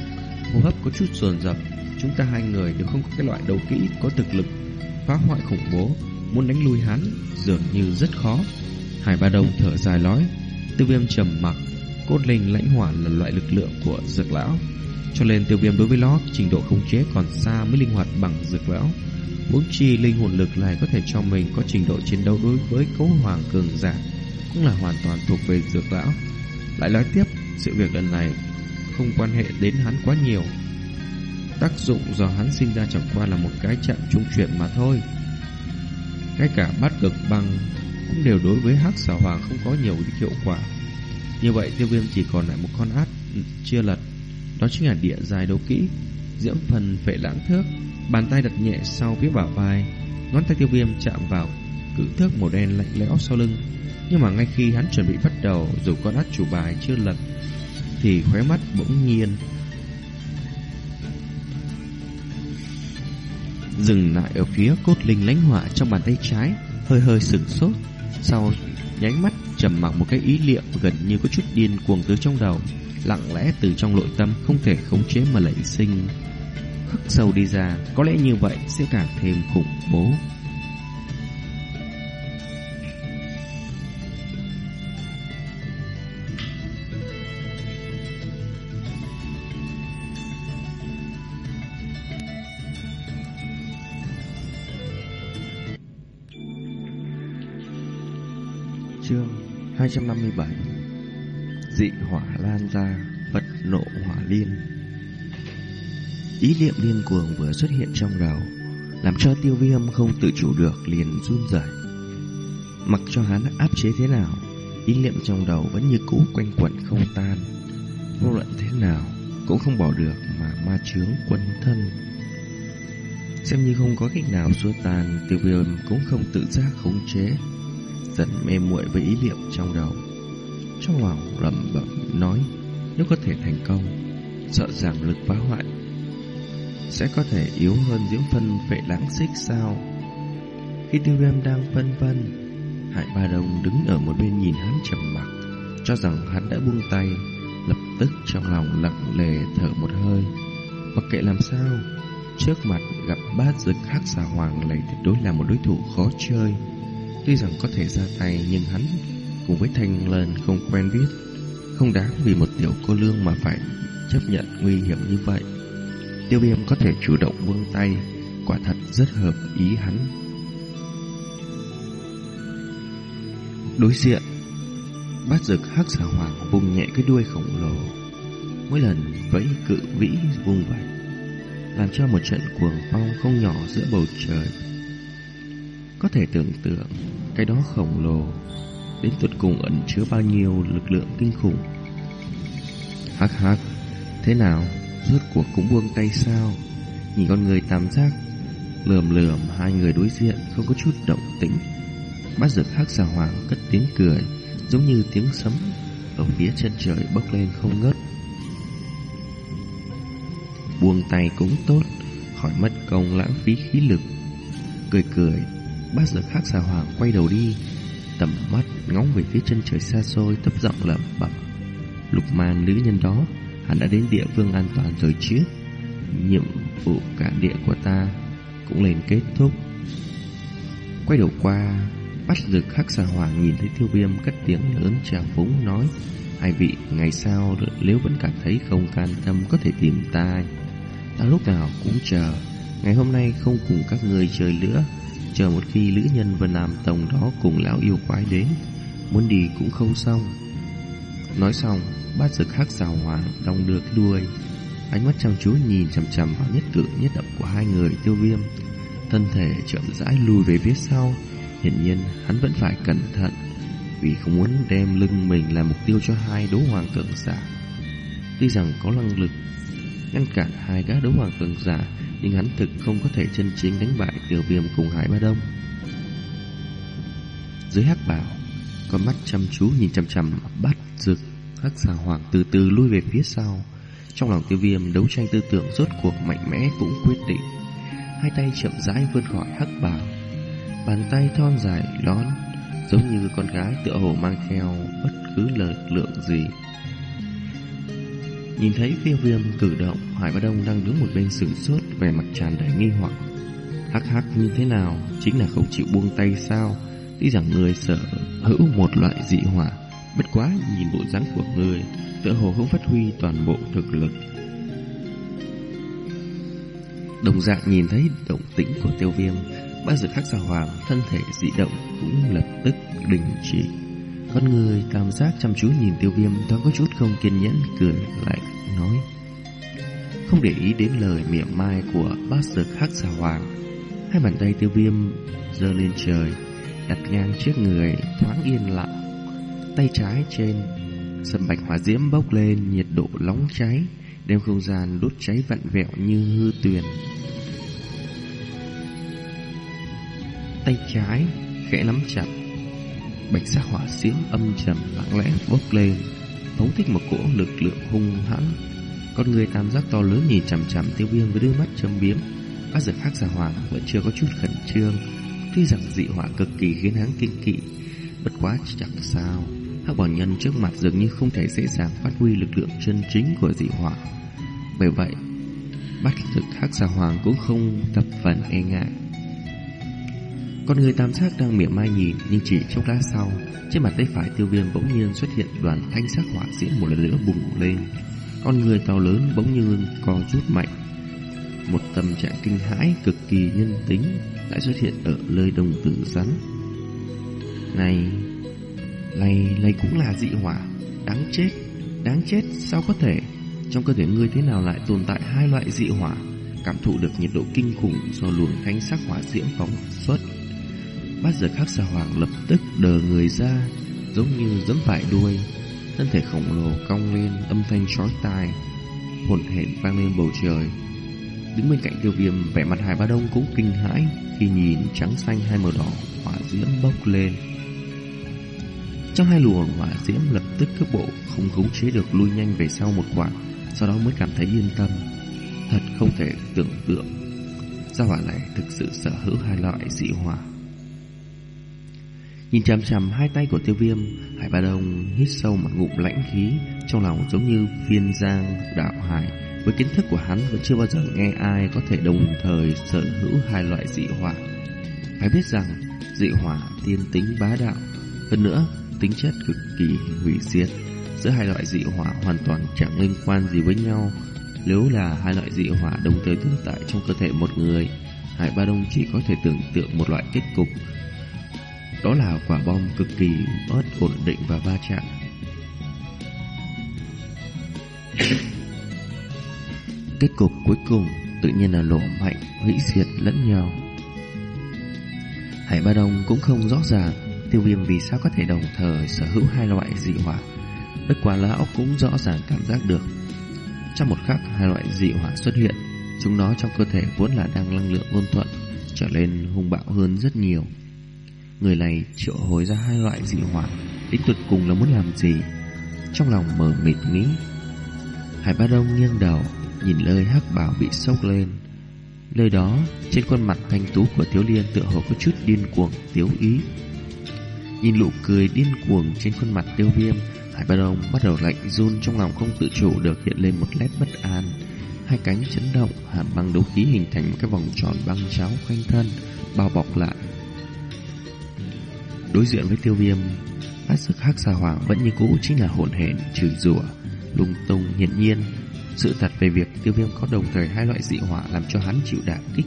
Speaker 1: hô hấp có chút dồn dập. Chúng ta hai người đều không có cái loại đấu kỹ Có thực lực phá hoại khủng bố. Muốn đánh lui hắn dường như rất khó. Hải Ba Đông thở dài nói, Tiêu viêm trầm mặc, Cốt linh lãnh hỏa là loại lực lượng của dược lão. Cho nên tiêu viêm đối với nó, Trình độ khống chế còn xa mới linh hoạt bằng dược lão. Muốn chi linh hồn lực này có thể cho mình có trình độ chiến đấu đối với cấu hoàng cường giả, Cũng là hoàn toàn thuộc về dược lão. Lại nói tiếp, Sự việc lần này không quan hệ đến hắn quá nhiều. Tác dụng do hắn sinh ra chẳng qua là một cái chạm trung chuyển mà thôi. Ngay cả bát cực băng Cũng đều đối với hắc xà hoàng không có nhiều hiệu quả. Như vậy, tiêu viêm chỉ còn lại một con át ừ, Chia lật. Đó chính là địa dài đấu kỹ Diễm phần phệ lãng thước. Bàn tay đặt nhẹ sau phía bả vai, Ngón tay tiêu viêm chạm vào cự thước màu đen lạnh lẽo sau lưng. Nhưng mà ngay khi hắn chuẩn bị bắt đầu, Dù con át chủ bài chưa lật, Thì khóe mắt bỗng nhiên Dừng lại ở phía cốt linh lãnh hỏa trong bàn tay trái, Hơi hơi sửng sốt. Sau nháy mắt trầm mặc một cái ý niệm Gần như có chút điên cuồng từ trong đầu, Lặng lẽ từ trong nội tâm, Không thể khống chế mà lẩy sinh. Khắc sâu đi ra, Có lẽ như vậy sẽ càng thêm khủng bố. 257 Dị hỏa lan ra Phật nộ hỏa liên. Ý niệm liên cuồng vừa xuất hiện trong đầu, Làm cho tiêu viêm không tự chủ được liền run rẩy. Mặc cho hắn áp chế thế nào, Ý niệm trong đầu vẫn như cũ quanh quẩn không tan. Vô luận thế nào, Cũng không bỏ được mà ma chướng quân thân. Xem như không có cách nào xua tan, Tiêu viêm cũng không tự giác khống chế dần mê muội với ý niệm trong đầu. Trong lòng lẩm bẩm nói, nếu có thể thành công, sợ rằng lực phá hoại sẽ có thể yếu hơn diễm phân phệ lãng xích sao? Khi tiêu viêm đang phân vân, Hải Ba Đông đứng ở một bên nhìn hắn trầm mặc, cho rằng hắn đã buông tay, lập tức trong lòng lặng lề thở một hơi. Mặc kệ làm sao, trước mặt gặp bát dực hắc xà hoàng này tuyệt đối là một đối thủ khó chơi. Tuy rằng có thể ra tay nhưng hắn cùng với Thanh Lân không quen biết, không đáng vì một tiểu cô lương mà phải chấp nhận nguy hiểm như vậy. Tiêu viêm có thể chủ động buông tay, quả thật rất hợp ý hắn. Đối diện, bát dực hắc xà hoàng vùng nhẹ cái đuôi khổng lồ, mỗi lần vẫy cự vĩ vung vẩy, làm cho một trận cuồng phong không nhỏ giữa bầu trời có thể tưởng tượng cái đó khổng lồ đến tuột cùng ẩn chứa bao nhiêu lực lượng kinh khủng. Hắc hắc, thế nào? Rốt cuộc cũng buông tay sao? Nhìn con người tam giác lườm lườm hai người đối diện không có chút động tĩnh. Bát dược hắc xà hoàng cất tiếng cười, giống như tiếng sấm ở phía chân trời bốc lên không ngớt. Buông tay cũng tốt, khỏi mất công lãng phí khí lực. Cười cười, Bát giờ khác xà hoàng quay đầu đi, Tầm mắt ngóng về phía chân trời xa xôi, Thấp giọng lẩm bẩm. Lục mang nữ nhân đó, Hắn đã đến địa phương an toàn rồi chứ? Nhiệm vụ cả địa của ta Cũng lên kết thúc. Quay đầu qua Bắt dược khắc xà hoàng nhìn thấy tiêu viêm Cất tiếng lớn trào phúng, nói, Hai vị, ngày sau nếu vẫn cảm thấy không can tâm Có thể tìm ta. Ta lúc nào cũng chờ. Ngày hôm nay không cùng các người chơi nữa. Chờ một khi lữ nhân và Nam Tông đó cùng lão yêu quái đến. Muốn đi cũng không xong. Nói xong, Bát dực hắc xào hoàng đong được đuôi. Ánh mắt chăm chú nhìn chằm chằm vào nhất cử nhất động của hai người tiêu viêm. Thân thể chậm rãi lùi về phía sau. Hiển nhiên, hắn vẫn phải cẩn thận, Vì không muốn đem lưng mình làm mục tiêu cho hai đấu hoàng cường giả. Tuy rằng có năng lực, Ngăn cản hai gã đấu hoàng cường giả nhưng hắn thực không có thể chân chính đánh bại tiểu Viêm cùng Hải Ba Đông. Dưới hắc bảo, con mắt chăm chú nhìn chằm chằm bắt rực hắc xà hoàng từ từ lui về phía sau. Trong lòng Tiêu Viêm đấu tranh tư tưởng rốt cuộc mạnh mẽ cũng quyết định. Hai tay chậm rãi vươn khỏi hắc bảo, bàn tay thon dài lón giống như con gái tựa hồ mang theo bất cứ lực lượng gì. Nhìn thấy phiêu viêm cử động, Hải Ba Đông đang đứng một bên sửng sốt vẻ mặt tràn đầy nghi hoặc. Hắc hắc như thế nào, chính là không chịu buông tay sao? Tuy rằng người sợ hữu một loại dị hỏa, bất quá nhìn bộ dáng của người, tựa hồ không phát huy toàn bộ thực lực. Đồng dạng nhìn thấy động tĩnh của tiêu viêm, ba giờ khắc xà hoàng, thân thể dị động cũng lập tức đình chỉ. Con người cảm giác chăm chú nhìn tiêu viêm thoáng có chút không kiên nhẫn cười lại nói. Không để ý đến lời miệng mai của bác dược khắc xà hoàng. Hai bàn tay tiêu viêm giơ lên trời, đặt ngang trước người thoáng yên lặng. Tay trái trên, sầm bạch hỏa diễm bốc lên nhiệt độ nóng cháy, đem không gian đốt cháy vặn vẹo như hư tuyền. Tay trái khẽ nắm chặt Bạch sắc hỏa diễm âm trầm lặng lẽ bốc lên, phóng thích một cỗ lực lượng hung hãn. Con người tam giác to lớn nhìn chằm chằm tiêu viêm với đôi mắt châm biếm. Các giật khác giả hoàng vẫn chưa có chút khẩn trương, tuy rằng dị hỏa cực kỳ khiến hắn kinh kỵ. Bất quá chẳng sao, hắc bảo nhân trước mặt dường như không thể dễ dàng phát huy lực lượng chân chính của dị hỏa. Bởi vậy, bắt thực hắc giả hoàng cũng không tập phần e ngại. Con người tam giác đang mỉa mai nhìn Nhưng chỉ chốc lát sau, Trên mặt tay phải tiêu viêm bỗng nhiên xuất hiện đoàn thanh sắc hỏa diễm một lần nữa bùng lên. Con người to lớn bỗng nhiên co rút mạnh. Một tâm trạng kinh hãi cực kỳ nhân tính Lại xuất hiện ở nơi đồng tử rắn. Này Này này cũng là dị hỏa. Đáng chết Đáng chết, sao có thể? Trong cơ thể ngươi thế nào lại tồn tại hai loại dị hỏa? Cảm thụ được nhiệt độ kinh khủng Do luồng thanh sắc hỏa diễm phóng xuất. Bát giờ khắc xà hoàng lập tức đờ người ra, Giống như giấm phải đuôi. Thân thể khổng lồ cong lên, Âm thanh chói tai, Hồn hển vang lên bầu trời. Đứng bên cạnh tiêu viêm, Vẻ mặt Hải Ba Đông cũng kinh hãi Khi nhìn trắng xanh hai màu đỏ Hỏa diễm bốc lên. Trong hai luồng hỏa diễm lập tức cướp bộ Không khống chế được lui nhanh về sau một quãng, Sau đó mới cảm thấy yên tâm. Thật không thể tưởng tượng Gia hỏa này thực sự sở hữu hai loại dị hỏa. Nhìn chằm chằm hai tay của tiêu viêm, Hải Ba Đông hít sâu một ngụm lãnh khí, Trong lòng giống như phiên giang đạo hải Với kiến thức của hắn, vẫn chưa bao giờ nghe ai Có thể đồng thời sở hữu hai loại dị hỏa. Phải biết rằng, dị hỏa tiên tính bá đạo. Hơn nữa, tính chất cực kỳ hủy diệt. Giữa hai loại dị hỏa hoàn toàn chẳng liên quan gì với nhau. Nếu là hai loại dị hỏa đồng thời tồn tại trong cơ thể một người, Hải Ba Đông chỉ có thể tưởng tượng một loại kết cục đó là quả bom cực kỳ bất ổn định và va chạm. Kết cục cuối cùng tự nhiên là lỗ mạnh, hủy diệt lẫn nhau. Hải Ba Đông cũng không rõ ràng tiêu viêm vì sao có thể đồng thời sở hữu hai loại dị hỏa. Bất quá lão cũng rõ ràng cảm giác được. Trong một khắc hai loại dị hỏa xuất hiện, chúng nó trong cơ thể vốn là đang năng lượng ôn thuận, trở nên hung bạo hơn rất nhiều. Người này triệu hồi ra hai loại dị hỏa, Đến tuyệt cùng là muốn làm gì? Trong lòng mờ mịt nghĩ, Hải Ba Đông nghiêng đầu, Nhìn lời hắc bảo bị sốc lên. Nơi đó, Trên khuôn mặt thanh tú của Thiếu Liên Tựa hồ có chút điên cuồng tiếu ý. Nhìn nụ cười điên cuồng Trên khuôn mặt tiêu viêm, Hải Ba Đông bắt đầu lạnh run Trong lòng không tự chủ được hiện lên một nét bất an. Hai cánh chấn động, Hàm băng đấu khí hình thành một cái vòng tròn băng cháo quanh thân, Bao bọc lại. Đối diện với tiêu viêm Bát sức hắc xà hoàng vẫn như cũ Chính là hỗn hển, chửi rủa, lung tung, hiển nhiên. Sự thật về việc tiêu viêm có đồng thời hai loại dị hỏa Làm cho hắn chịu đả kích.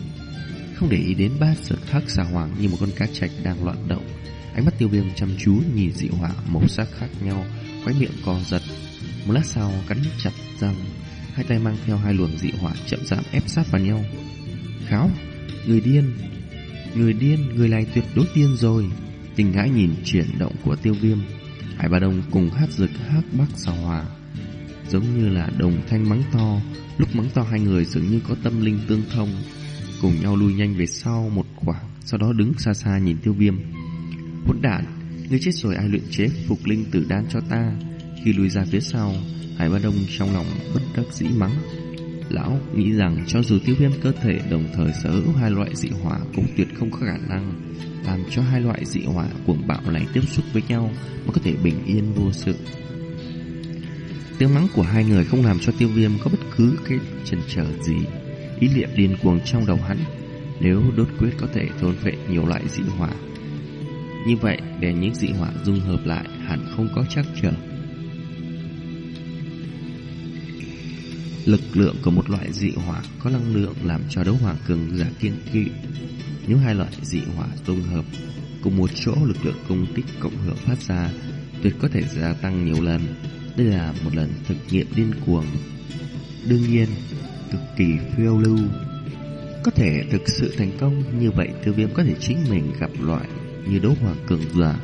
Speaker 1: Không để ý đến bát sực hắc xà hoàng Như một con cá trạch đang loạn động. Ánh mắt tiêu viêm chăm chú nhìn dị hỏa, Màu sắc khác nhau Quái miệng co giật. Một lát sau, cắn chặt răng, Hai tay mang theo hai luồng dị hỏa chậm rãi ép sát vào nhau. Kháo, Người điên Người điên, Người này tuyệt đối điên rồi. Kinh hãi nhìn chuyển động của tiêu viêm Hải Ba Đông cùng hát rực hát bắc sao hòa giống như là đồng thanh mắng to. Lúc mắng to hai người dường như có tâm linh tương thông, cùng nhau lui nhanh về sau một khoảng, sau đó đứng xa xa nhìn tiêu viêm. Hỗn đản, ngươi chết rồi ai luyện chế phục linh tử đan cho ta? Khi lùi ra phía sau, Hải Ba Đông trong lòng bất đắc dĩ mắng. Lão nghĩ rằng cho dù tiêu viêm cơ thể đồng thời sở hữu hai loại dị hỏa cũng tuyệt không có khả năng làm cho hai loại dị hỏa cuồng bạo này tiếp xúc với nhau mà có thể bình yên vô sự. Tiếng mắng của hai người không làm cho tiêu viêm có bất cứ cái chần chờ gì. Ý niệm điên cuồng trong đầu hắn, nếu đốt quyết có thể thôn vệ nhiều loại dị hỏa. Như vậy, để những dị hỏa dung hợp lại hẳn không có chắc trở. Lực lượng của một loại dị hỏa có năng lượng làm cho đấu hoàng cường giả kiên kỵ. Nếu hai loại dị hỏa dung hợp cùng một chỗ lực lượng công kích cộng hưởng phát ra tuyệt có thể gia tăng nhiều lần. Đây là một lần thực nghiệm điên cuồng. Đương nhiên, cực kỳ phiêu lưu. Có thể thực sự thành công như vậy tiêu viêm có thể chính mình gặp loại như đấu hoàng cường giả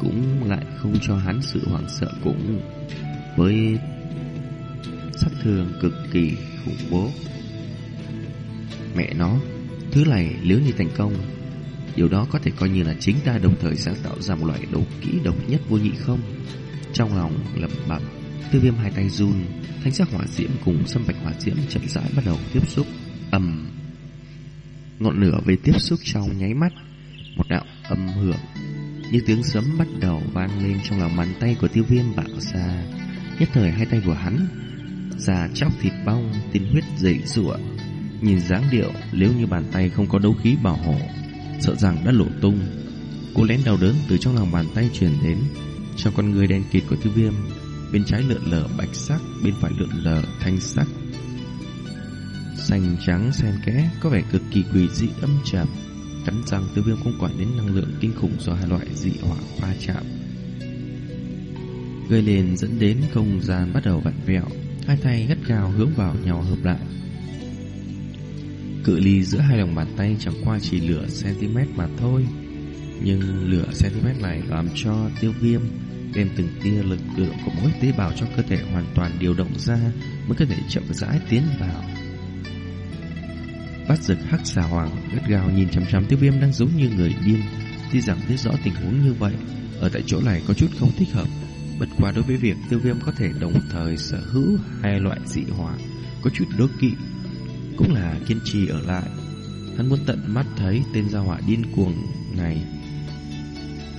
Speaker 1: cũng lại không cho hắn sự hoảng sợ cũng với sát thương cực kỳ khủng bố. Mẹ nó, thứ này nếu như thành công, điều đó có thể coi như là chính ta đồng thời sáng tạo ra một loại đấu kỹ độc nhất vô nhị không? Trong lòng lẩm bẩm, Tiêu Viêm hai tay run, thanh sắc hỏa diễm cùng sâm bạch hỏa diễm chậm rãi bắt đầu tiếp xúc. ầm, ngọn lửa về tiếp xúc trong nháy mắt, một đạo âm hưởng như tiếng sấm bắt đầu vang lên trong lòng bàn tay của Tiêu Viêm bạo ra. Nhất thời hai tay của hắn da chóc thịt bong, tiên huyết dậy rụa. Nhìn dáng điệu, nếu như bàn tay không có đấu khí bảo hộ, sợ rằng đã lộ tung. Cô lén đau đớn từ trong lòng bàn tay truyền đến, cho con người đen kịt của thư viêm, bên trái lượn lờ bạch sắc, bên phải lượn lờ thanh sắc. Xanh trắng xen kẽ, có vẻ cực kỳ quỷ dị âm trầm. Cắn răng Tư viêm không quản đến năng lượng kinh khủng do hai loại dị hỏa pha chạm gây lên dẫn đến không gian bắt đầu vặn vẹo Hai tay gắt gào hướng vào nhau hợp lại Cự ly giữa hai lòng bàn tay chẳng qua chỉ lửa cm mà thôi Nhưng lửa cm này làm cho tiêu viêm đem từng tia lực lượng của mỗi tế bào trong cơ thể hoàn toàn điều động ra mới có thể chậm rãi tiến vào. Bắt rực hắc xà hoàng gắt gao nhìn chăm chăm tiêu viêm đang giống như người điên. Tuy rằng biết rõ tình huống như vậy, ở tại chỗ này có chút không thích hợp, Bất quá đối với việc tiêu viêm có thể đồng thời sở hữu hai loại dị hỏa có chút đố kỵ, cũng là kiên trì ở lại. Hắn muốn tận mắt thấy tên gia hỏa điên cuồng này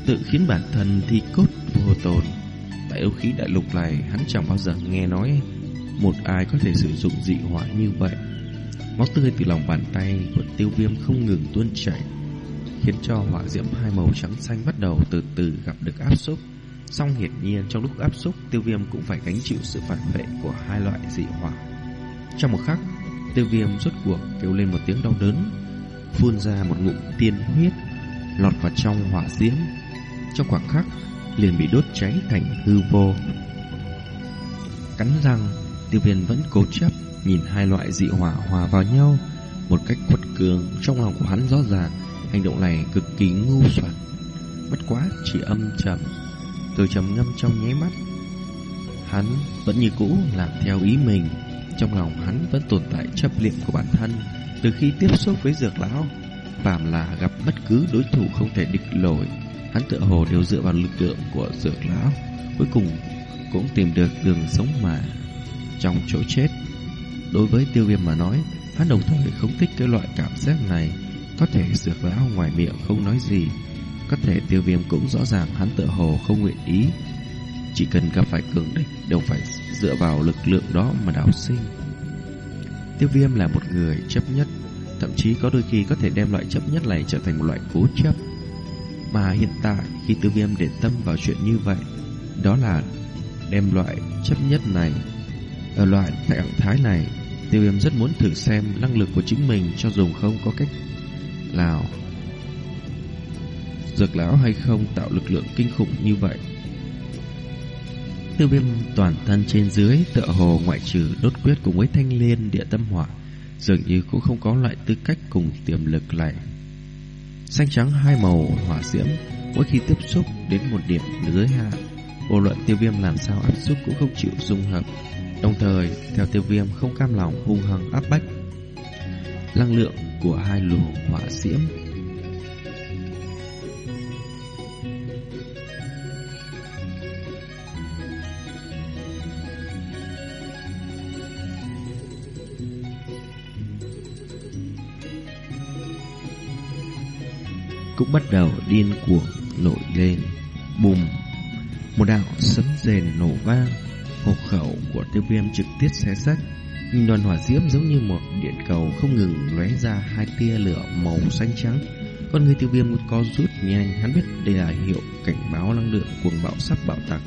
Speaker 1: tự khiến bản thân thi cốt vô tồn. Tại yêu khí đại lục này, hắn chẳng bao giờ nghe nói một ai có thể sử dụng dị hỏa như vậy. Máu tươi từ lòng bàn tay của tiêu viêm không ngừng tuôn chảy, khiến cho hỏa diễm hai màu trắng xanh bắt đầu từ từ gặp được áp suất. Song hiển nhiên trong lúc áp xúc tiêu viêm cũng phải gánh chịu sự phản vệ của hai loại dị hỏa. Trong một khắc, tiêu viêm rốt cuộc kêu lên một tiếng đau đớn, phun ra một ngụm tiên huyết, lọt vào trong hỏa diễm. Trong khoảng khắc, liền bị đốt cháy thành hư vô. Cắn răng, tiêu viêm vẫn cố chấp nhìn hai loại dị hỏa hòa vào nhau một cách quật cường trong lòng của hắn rõ ràng hành động này cực kỳ ngu xuẩn bất quá chỉ âm trầm tôi trầm ngâm trong nháy mắt. Hắn vẫn như cũ làm theo ý mình. Trong lòng hắn vẫn tồn tại chấp niệm của bản thân. Từ khi tiếp xúc với dược lão Phạm là gặp bất cứ đối thủ không thể địch nổi Hắn tự hồ đều dựa vào lực lượng của dược lão. Cuối cùng cũng tìm được đường sống mà. Trong chỗ chết, Đối với tiêu viêm mà nói, Hắn đồng thời không thích cái loại cảm giác này. Có thể dược lão ngoài miệng không nói gì có thể tiêu viêm cũng rõ ràng, hắn tự hồ không nguyện ý. Chỉ cần gặp phải cường địch, Đều phải dựa vào lực lượng đó mà đào sinh. Tiêu viêm là một người chấp nhất, Thậm chí có đôi khi có thể đem loại chấp nhất này trở thành một loại cố chấp. Mà hiện tại, khi tiêu viêm để tâm vào chuyện như vậy, Đó là đem loại chấp nhất này Ở loại trạng thái này, Tiêu viêm rất muốn thử xem năng lực của chính mình cho dùng không có cách nào dược lão hay không tạo lực lượng kinh khủng như vậy. Tiêu viêm toàn thân trên dưới tựa hồ ngoại trừ đốt quyết cùng với thanh liên địa tâm hỏa dường như cũng không có loại tư cách cùng tiềm lực này. Xanh trắng hai màu hỏa diễm mỗi khi tiếp xúc đến một điểm giới hạn vô luận tiêu viêm làm sao áp xúc cũng không chịu dung hợp Đồng thời, theo tiêu viêm không cam lòng hung hăng áp bách năng lượng của hai luồng hỏa diễm cũng bắt đầu điên cuồng nổi lên. Bùm! Một đạo sấm rền nổ vang, hộp khẩu của tiêu viêm trực tiếp xé rách. Nhìn đoàn hỏa diễm giống như một điện cầu không ngừng lóe ra hai tia lửa màu xanh trắng. Con người tiêu viêm có rút nhanh, hắn biết đây là hiệu cảnh báo năng lượng cuồng bạo sắp bạo tạc.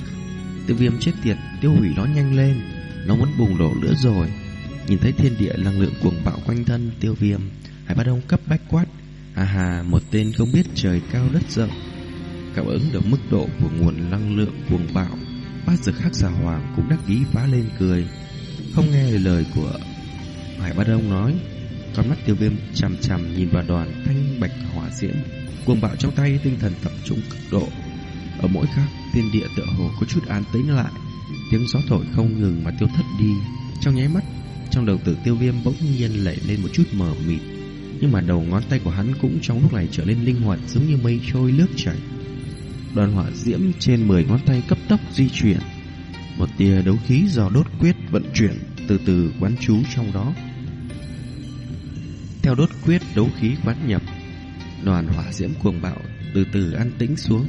Speaker 1: Tiêu viêm chết tiệt, tiêu hủy nó nhanh lên, nó muốn bùng nổ nữa rồi. Nhìn thấy thiên địa năng lượng cuồng bạo quanh thân tiêu viêm, Hải bát Đông cấp bách quát, À hà, một tên không biết trời cao đất rộng Cảm ứng được mức độ của nguồn năng lượng cuồng bạo. Bát dực hắc xà hoàng cũng đắc ý phá lên cười Không nghe lời của Hải bát Đông nói. Con mắt tiêu viêm chằm chằm nhìn vào đoàn thanh bạch hỏa diễm Cuồng bạo trong tay tinh thần tập trung cực độ. Ở mỗi khắc thiên địa tựa hồ có chút an tĩnh lại Tiếng gió thổi không ngừng mà tiêu thất đi. Trong nháy mắt Trong đầu tử tiêu viêm bỗng nhiên lẩy lên một chút mờ mịt nhưng mà đầu ngón tay của hắn cũng trong lúc này trở nên linh hoạt giống như mây trôi nước chảy. Đoàn hỏa diễm trên 10 ngón tay cấp tốc di chuyển. Một tia đấu khí do đốt quyết vận chuyển từ từ quán trú trong đó. Theo đốt quyết đấu khí quán nhập, đoàn hỏa diễm cuồng bạo từ từ an tĩnh xuống.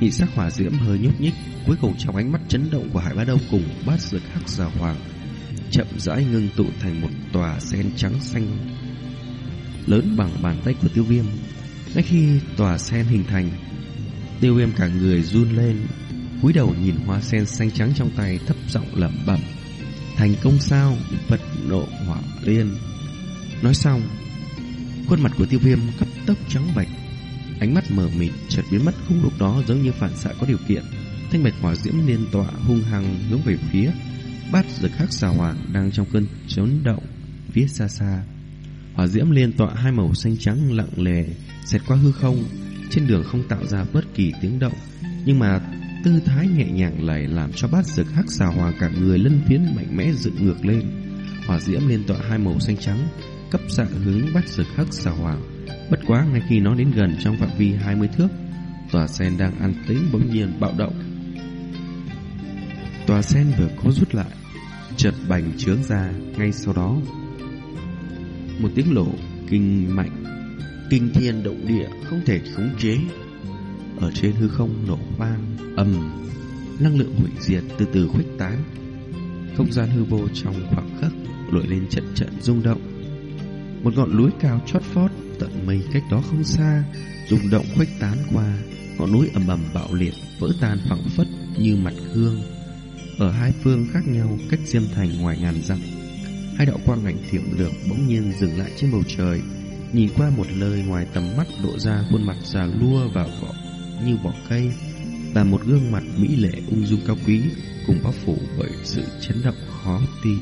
Speaker 1: Nhị sắc hỏa diễm hơi nhúc nhích, cuối cùng trong ánh mắt chấn động của Hải Bá Đông cùng bát dược hắc giả hoàng chậm rãi ngưng tụ thành một tòa sen trắng xanh lớn bằng bàn tay của tiêu viêm. Ngay khi tòa sen hình thành, tiêu viêm cả người run lên, cúi đầu nhìn hoa sen xanh trắng trong tay thấp giọng lẩm bẩm. Thành công sao? Vật nộ hỏa liên. Nói xong, khuôn mặt của tiêu viêm cấp tốc trắng bệch Ánh mắt mờ mịt chợt biến mất khung lúc đó giống như phản xạ có điều kiện. Thanh bạch hỏa diễm liên tọa hung hăng hướng về phía bát dược khắc xà hoàng đang trong cơn chấn động phía xa xa. Hỏa diễm liên tọa hai màu xanh trắng lặng lề xẹt qua hư không, trên đường không tạo ra bất kỳ tiếng động, nhưng mà tư thái nhẹ nhàng lại làm cho bát dược hắc xà hòa cả người lân phiến mạnh mẽ dựng ngược lên. Hỏa diễm liên tọa hai màu xanh trắng, cấp xạ hướng bát dược hắc xà hòa. Bất quá ngay khi nó đến gần trong phạm vi 20 thước, tòa sen đang an tĩnh bỗng nhiên bạo động. Tòa sen vừa có rút lại, chợt bành trướng ra, ngay sau đó một tiếng nổ kinh mạnh, kinh thiên động địa không thể khống chế. Ở trên hư không nổ vang, ầm, năng lượng hủy diệt từ từ khuếch tán. Không gian hư vô trong khoảng khắc nổi lên trận trận rung động. Một ngọn núi cao chót vót tận mây cách đó không xa, rung động khuếch tán qua, ngọn núi ầm ầm bạo liệt, vỡ tan phẳng phất như mặt gương. Ở hai phương khác nhau cách Diêm Thành ngoài ngàn dặm Hai đạo quang ảnh thiểm lược bỗng nhiên dừng lại trên bầu trời, nhìn qua một nơi ngoài tầm mắt lộ ra khuôn mặt già lua và vỏ như vỏ cây và một gương mặt mỹ lệ ung dung cao quý cùng bao phủ bởi sự chấn động khó tin.